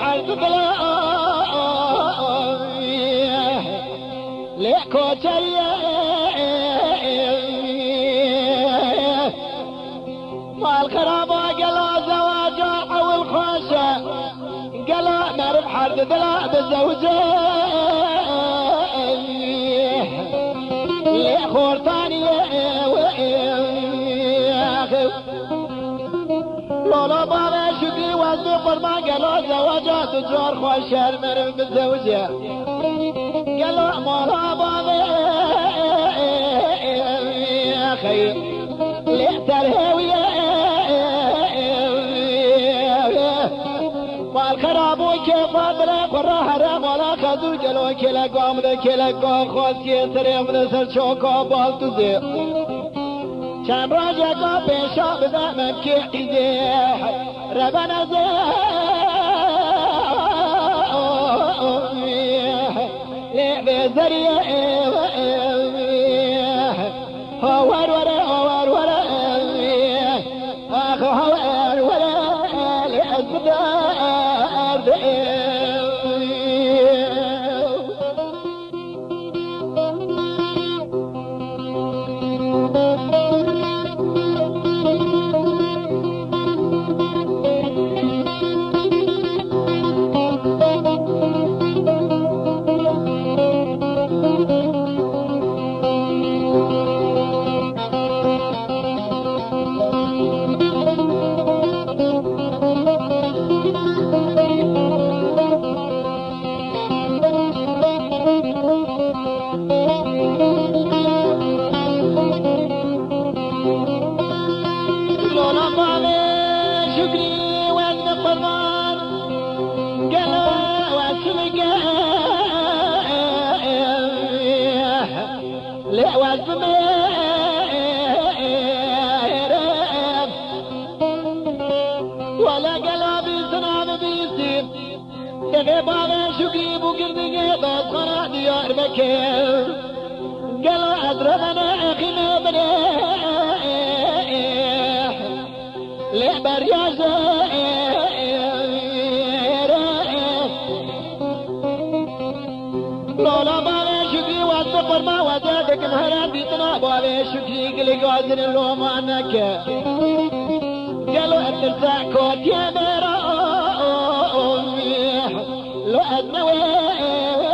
حرد بلا ليكو ما الخرابة قلا زواجا أو الخوشة. قلا نعرف حرد بلا بالزوجة ليخور شدی و به قربان گلا زواجا جار خواه شهر مرم به زوجه گلا مارا بابه خیلی لیتر هوی مال خراب و کفاد بلا قرا حرام ولا خدو جلو کلا گام ده کلا گام خواست که سرم ده سر چوکا بال توزه چند راجه کا پیشا بزمم که ایده. ربنا زي بزرية هو ورا هو ورا أخو هو ورا قلا بسنام بيسير دغه باغ شکری بو گردگه باز خنا دیار بکر قلا ادرغنا اخنا بنا لعبر يا زائر لولا باغ شکری واسه قرما وزادك مهران بيتنا باغ شکری قلق وزن اللومانك قالوا الترتاع كوت يا مرا لو أدنوي هوار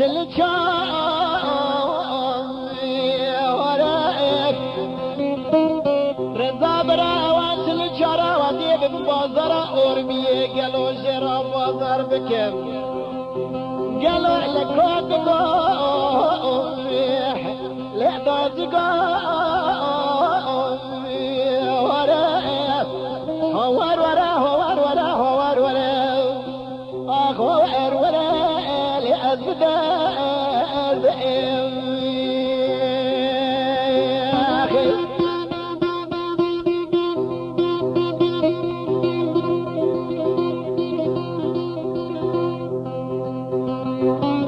تبينا لعت رضا برا وانسل الجرى وديب ببازرة أورمية قالوا جرى بازر بكم قالوا لك لا تازقا ورا Thank you.